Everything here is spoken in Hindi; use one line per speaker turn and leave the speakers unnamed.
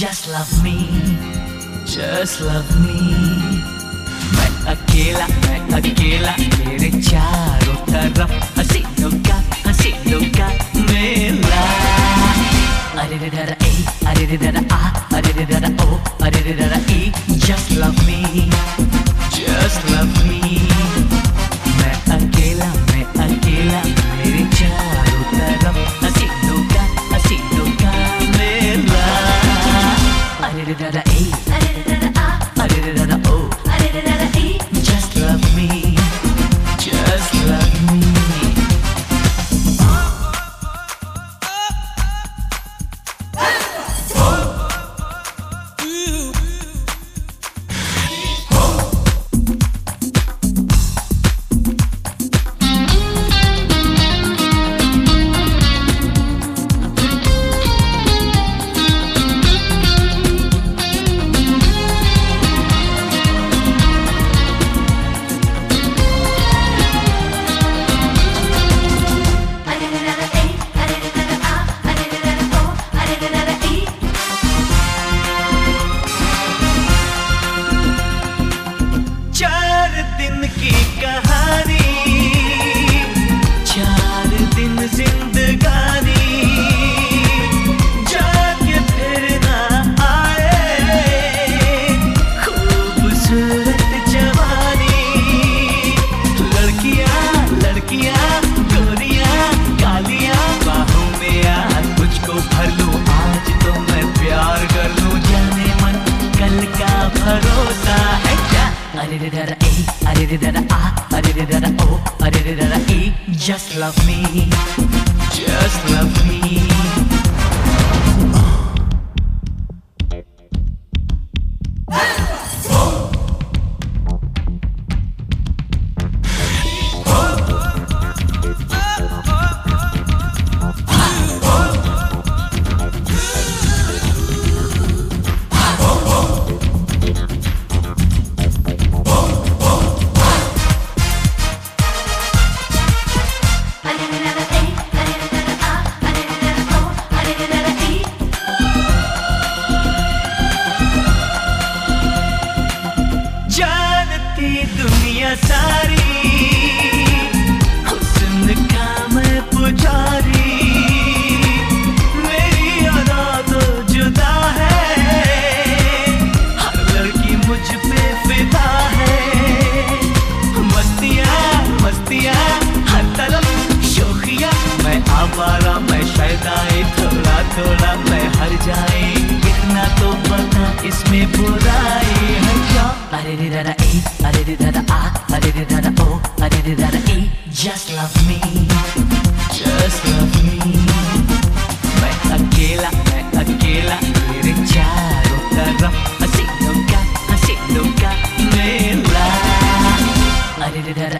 Just love me, just love me. मैं अकेला मैं अकेला मेरे चारों तरफ हसीनों का हसीनों का मेला अरे रे रे ए अरे रे रे आ अरे रे रे ओ अरे रे रे ई just love me just love me मैं अकेला मैं अकेला कहानी, चार दिन जिंदगानी, जाके फिर लड़कियाँ लड़कियाँ, गोरियाँ कालियाँ बाहों में आ तुझको भर लूँ, आज तो प्यार कर लूँ, जाने मन, कल का भरोसा है क्या? अरे did it did it did it. Just love me, just love me. आ अरे रे दादा ओ अरे रे दादा ए just love me just love me मैं अकेला मैं अकेला मेरे चारों तरफ हसीनों का हसीनों का मेला अरे रे दादा ए अरे